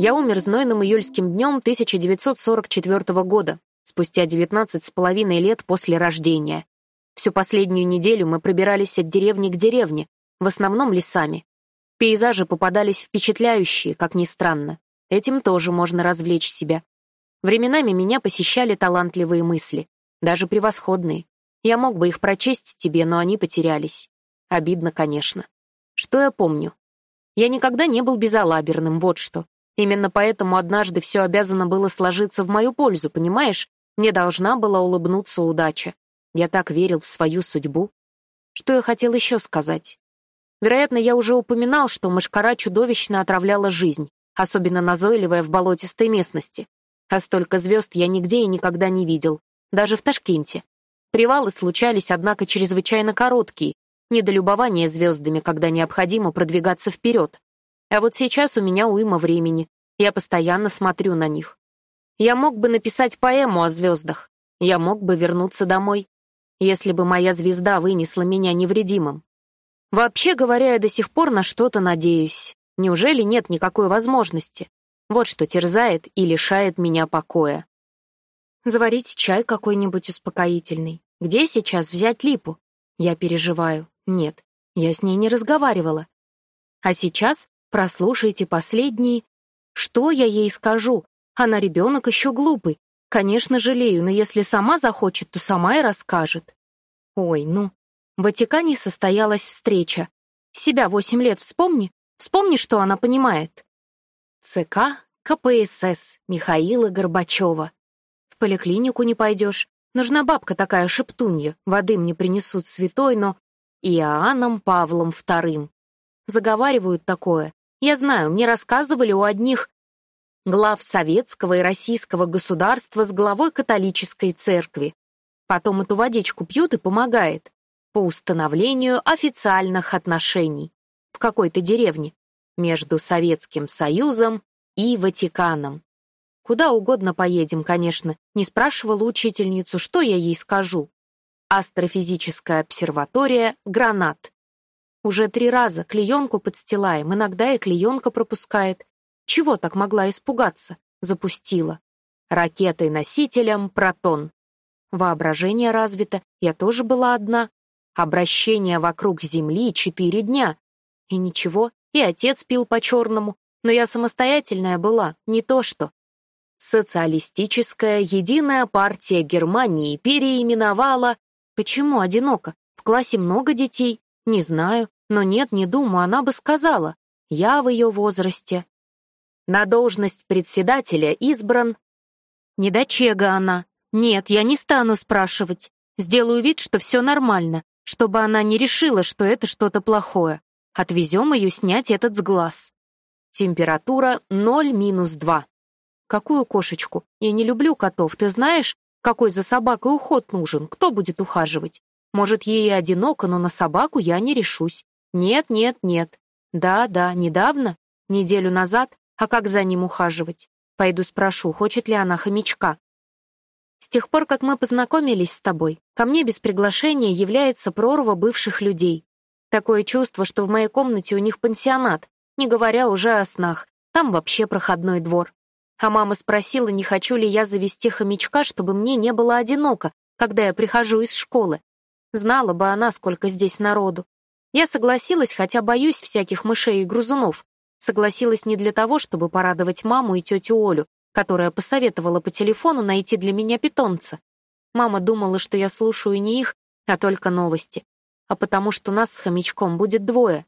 Я умер знойным июльским днем 1944 года, спустя 19 с половиной лет после рождения. Всю последнюю неделю мы пробирались от деревни к деревне, в основном лесами. Пейзажи попадались впечатляющие, как ни странно. Этим тоже можно развлечь себя. Временами меня посещали талантливые мысли, даже превосходные. Я мог бы их прочесть тебе, но они потерялись. Обидно, конечно. Что я помню? Я никогда не был безалаберным, вот что. Именно поэтому однажды все обязано было сложиться в мою пользу, понимаешь? Мне должна была улыбнуться удача. Я так верил в свою судьбу. Что я хотел еще сказать? Вероятно, я уже упоминал, что мышкара чудовищно отравляла жизнь, особенно назойливая в болотистой местности. А столько звезд я нигде и никогда не видел, даже в Ташкенте. Привалы случались, однако, чрезвычайно короткие, недолюбование звездами, когда необходимо продвигаться вперед. А вот сейчас у меня уйма времени, я постоянно смотрю на них. Я мог бы написать поэму о звездах, я мог бы вернуться домой, если бы моя звезда вынесла меня невредимым. Вообще говоря, я до сих пор на что-то надеюсь. Неужели нет никакой возможности? Вот что терзает и лишает меня покоя. Заварить чай какой-нибудь успокоительный. Где сейчас взять липу? Я переживаю. Нет, я с ней не разговаривала. А сейчас прослушайте последние. Что я ей скажу? Она ребенок еще глупый. Конечно, жалею, но если сама захочет, то сама и расскажет. Ой, ну, в Ватикане состоялась встреча. Себя восемь лет вспомни. Вспомни, что она понимает. ЦК КПСС Михаила Горбачева. В поликлинику не пойдешь. Нужна бабка такая шептунья. Воды мне принесут святой, но... Иоанном Павлом вторым. Заговаривают такое. Я знаю, мне рассказывали у одних глав советского и российского государства с главой католической церкви. Потом эту водичку пьют и помогает по установлению официальных отношений в какой-то деревне между Советским Союзом и Ватиканом. Куда угодно поедем, конечно, не спрашивала учительницу, что я ей скажу. Астрофизическая обсерватория «Гранат». Уже три раза клеенку подстилаем, иногда и клеенка пропускает. Чего так могла испугаться? Запустила. Ракетой-носителем «Протон». Воображение развито, я тоже была одна. Обращение вокруг Земли четыре дня. И ничего, и отец пил по-черному, но я самостоятельная была, не то что. Социалистическая единая партия Германии переименовала... Почему одиноко? В классе много детей? Не знаю, но нет, не думаю, она бы сказала. Я в ее возрасте. На должность председателя избран... Недочега она. Нет, я не стану спрашивать. Сделаю вид, что все нормально чтобы она не решила, что это что-то плохое. Отвезем ее снять этот с глаз. Температура 0 минус 2. Какую кошечку? Я не люблю котов, ты знаешь, какой за собакой уход нужен, кто будет ухаживать? Может, ей и одиноко, но на собаку я не решусь. Нет, нет, нет. Да, да, недавно, неделю назад, а как за ним ухаживать? Пойду спрошу, хочет ли она хомячка. С тех пор, как мы познакомились с тобой, ко мне без приглашения является прорва бывших людей. Такое чувство, что в моей комнате у них пансионат, не говоря уже о снах. Там вообще проходной двор. А мама спросила, не хочу ли я завести хомячка, чтобы мне не было одиноко, когда я прихожу из школы. Знала бы она, сколько здесь народу. Я согласилась, хотя боюсь всяких мышей и грызунов. Согласилась не для того, чтобы порадовать маму и тетю Олю, которая посоветовала по телефону найти для меня питомца. Мама думала, что я слушаю не их, а только новости. А потому что нас с хомячком будет двое.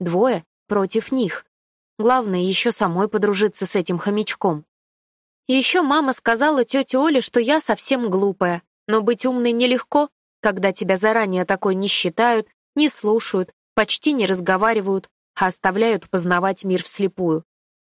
Двое против них. Главное, еще самой подружиться с этим хомячком. еще мама сказала тете Оле, что я совсем глупая, но быть умной нелегко, когда тебя заранее такой не считают, не слушают, почти не разговаривают, а оставляют познавать мир вслепую.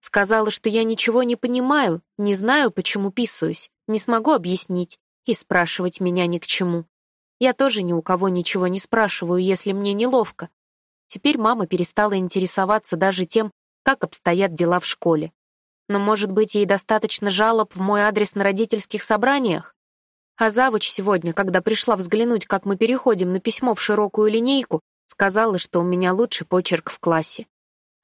Сказала, что я ничего не понимаю, не знаю, почему писаюсь, не смогу объяснить, и спрашивать меня ни к чему. Я тоже ни у кого ничего не спрашиваю, если мне неловко. Теперь мама перестала интересоваться даже тем, как обстоят дела в школе. Но, может быть, ей достаточно жалоб в мой адрес на родительских собраниях? А завуч сегодня, когда пришла взглянуть, как мы переходим на письмо в широкую линейку, сказала, что у меня лучший почерк в классе.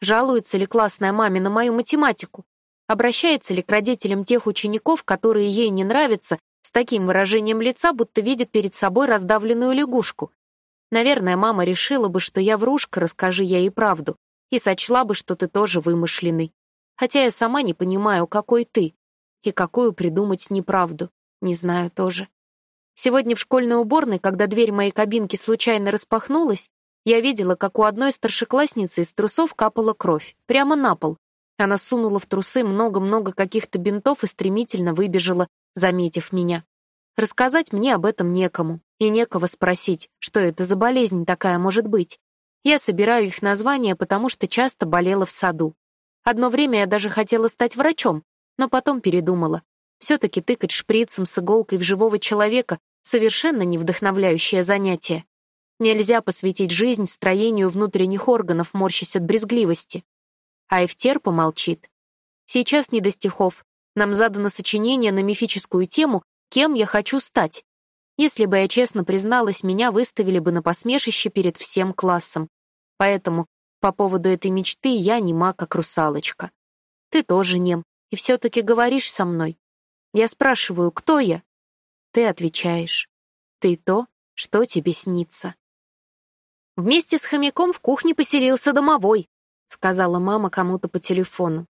Жалуется ли классная маме на мою математику? Обращается ли к родителям тех учеников, которые ей не нравятся, с таким выражением лица, будто видит перед собой раздавленную лягушку? Наверное, мама решила бы, что я врушка, расскажи я ей правду, и сочла бы, что ты тоже вымышленный. Хотя я сама не понимаю, какой ты, и какую придумать неправду. Не знаю тоже. Сегодня в школьной уборной, когда дверь моей кабинки случайно распахнулась, я видела, как у одной старшеклассницы из трусов капала кровь. Прямо на пол. Она сунула в трусы много-много каких-то бинтов и стремительно выбежала, заметив меня. Рассказать мне об этом некому. И некого спросить, что это за болезнь такая может быть. Я собираю их названия, потому что часто болела в саду. Одно время я даже хотела стать врачом, но потом передумала. Все-таки тыкать шприцем с иголкой в живого человека — совершенно не вдохновляющее занятие. Нельзя посвятить жизнь строению внутренних органов, морщась от брезгливости. А Эфтер помолчит. Сейчас не до стихов. Нам задано сочинение на мифическую тему «Кем я хочу стать?». Если бы я честно призналась, меня выставили бы на посмешище перед всем классом. Поэтому по поводу этой мечты я нема, как русалочка. Ты тоже нем, и все-таки говоришь со мной. Я спрашиваю, кто я? Ты отвечаешь. Ты то, что тебе снится. «Вместе с хомяком в кухне поселился домовой», — сказала мама кому-то по телефону.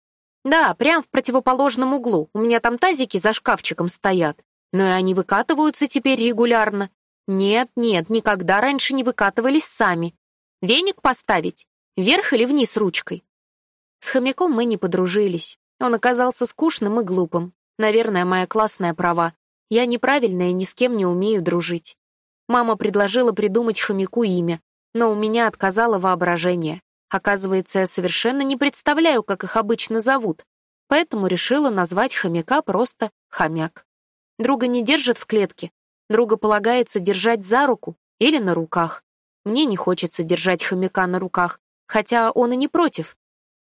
«Да, прям в противоположном углу. У меня там тазики за шкафчиком стоят. Но и они выкатываются теперь регулярно. Нет, нет, никогда раньше не выкатывались сами. Веник поставить? Вверх или вниз ручкой?» С хомяком мы не подружились. Он оказался скучным и глупым. Наверное, моя классная права. Я неправильная и ни с кем не умею дружить. Мама предложила придумать хомяку имя, но у меня отказало воображение. Оказывается, я совершенно не представляю, как их обычно зовут, поэтому решила назвать хомяка просто «хомяк». Друга не держат в клетке, друга полагается держать за руку или на руках. Мне не хочется держать хомяка на руках, хотя он и не против.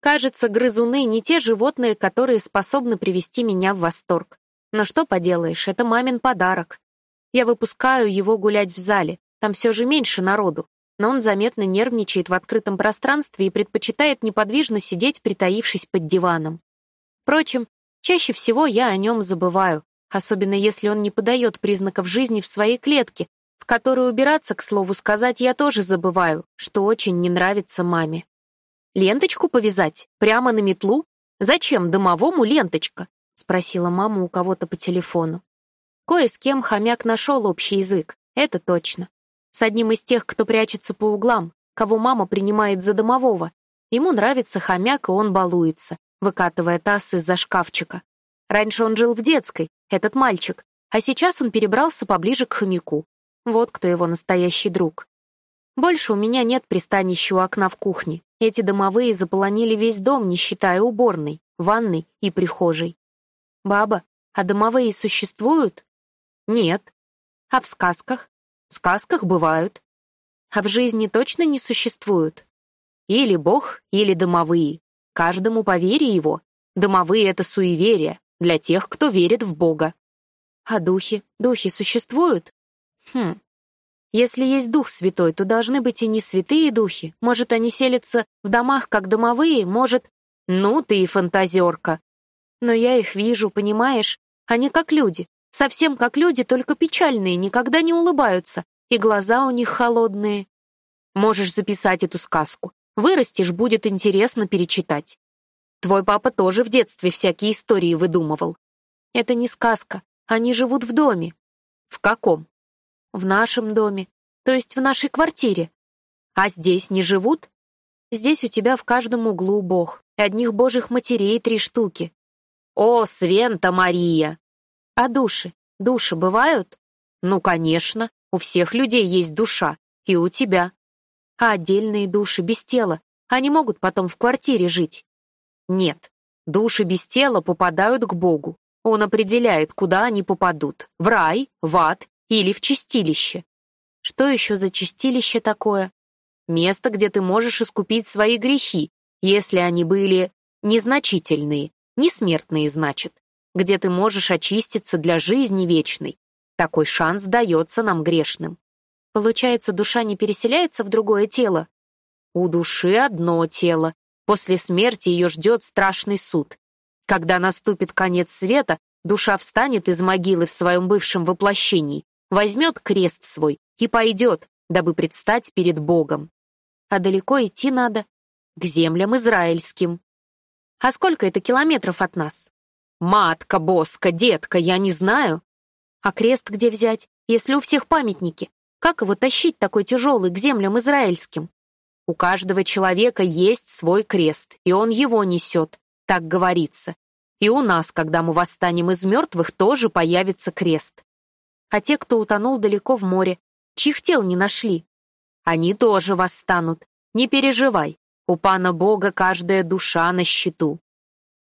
Кажется, грызуны не те животные, которые способны привести меня в восторг. Но что поделаешь, это мамин подарок. Я выпускаю его гулять в зале, там все же меньше народу но он заметно нервничает в открытом пространстве и предпочитает неподвижно сидеть, притаившись под диваном. Впрочем, чаще всего я о нем забываю, особенно если он не подает признаков жизни в своей клетке, в которую убираться, к слову сказать, я тоже забываю, что очень не нравится маме. «Ленточку повязать? Прямо на метлу? Зачем домовому ленточка?» — спросила мама у кого-то по телефону. Кое с кем хомяк нашел общий язык, это точно с одним из тех, кто прячется по углам, кого мама принимает за домового. Ему нравится хомяк, и он балуется, выкатывая таз из-за шкафчика. Раньше он жил в детской, этот мальчик, а сейчас он перебрался поближе к хомяку. Вот кто его настоящий друг. Больше у меня нет пристанища у окна в кухне. Эти домовые заполонили весь дом, не считая уборной, ванной и прихожей. «Баба, а домовые существуют?» «Нет». «А в сказках?» В сказках бывают. А в жизни точно не существуют. Или бог, или домовые. Каждому по вере его. Домовые — это суеверие для тех, кто верит в Бога. А духи? Духи существуют? Хм. Если есть Дух Святой, то должны быть и не святые духи. Может, они селятся в домах, как домовые, может... Ну ты и фантазерка. Но я их вижу, понимаешь? Они как люди, Совсем как люди, только печальные, никогда не улыбаются, и глаза у них холодные. Можешь записать эту сказку. Вырастешь, будет интересно перечитать. Твой папа тоже в детстве всякие истории выдумывал. Это не сказка. Они живут в доме. В каком? В нашем доме. То есть в нашей квартире. А здесь не живут? Здесь у тебя в каждом углу Бог. Одних божьих матерей три штуки. О, Свента Мария! А души? Души бывают? Ну, конечно, у всех людей есть душа, и у тебя. А отдельные души без тела, они могут потом в квартире жить? Нет, души без тела попадают к Богу. Он определяет, куда они попадут, в рай, в ад или в чистилище. Что еще за чистилище такое? Место, где ты можешь искупить свои грехи, если они были незначительные, несмертные, значит где ты можешь очиститься для жизни вечной. Такой шанс дается нам грешным. Получается, душа не переселяется в другое тело? У души одно тело. После смерти ее ждет страшный суд. Когда наступит конец света, душа встанет из могилы в своем бывшем воплощении, возьмет крест свой и пойдет, дабы предстать перед Богом. А далеко идти надо? К землям израильским. А сколько это километров от нас? Матка, боска, детка, я не знаю. А крест где взять, если у всех памятники? Как его тащить такой тяжелый к землям израильским? У каждого человека есть свой крест, и он его несет, так говорится. И у нас, когда мы восстанем из мертвых, тоже появится крест. А те, кто утонул далеко в море, чьих тел не нашли, они тоже восстанут. Не переживай, у Пана Бога каждая душа на счету.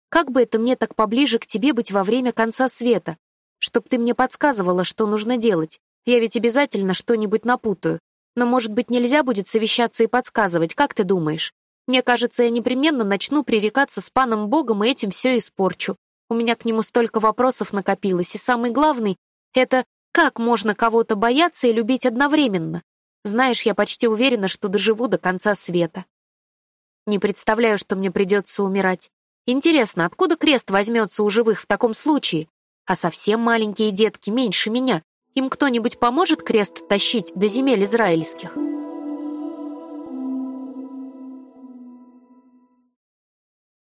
Как бы это мне так поближе к тебе быть во время конца света? Чтоб ты мне подсказывала, что нужно делать. Я ведь обязательно что-нибудь напутаю. Но, может быть, нельзя будет совещаться и подсказывать, как ты думаешь? Мне кажется, я непременно начну пререкаться с паном Богом и этим все испорчу. У меня к нему столько вопросов накопилось, и самый главный — это как можно кого-то бояться и любить одновременно? Знаешь, я почти уверена, что доживу до конца света. Не представляю, что мне придется умирать. Интересно, откуда крест возьмется у живых в таком случае? А совсем маленькие детки, меньше меня, им кто-нибудь поможет крест тащить до земель израильских?»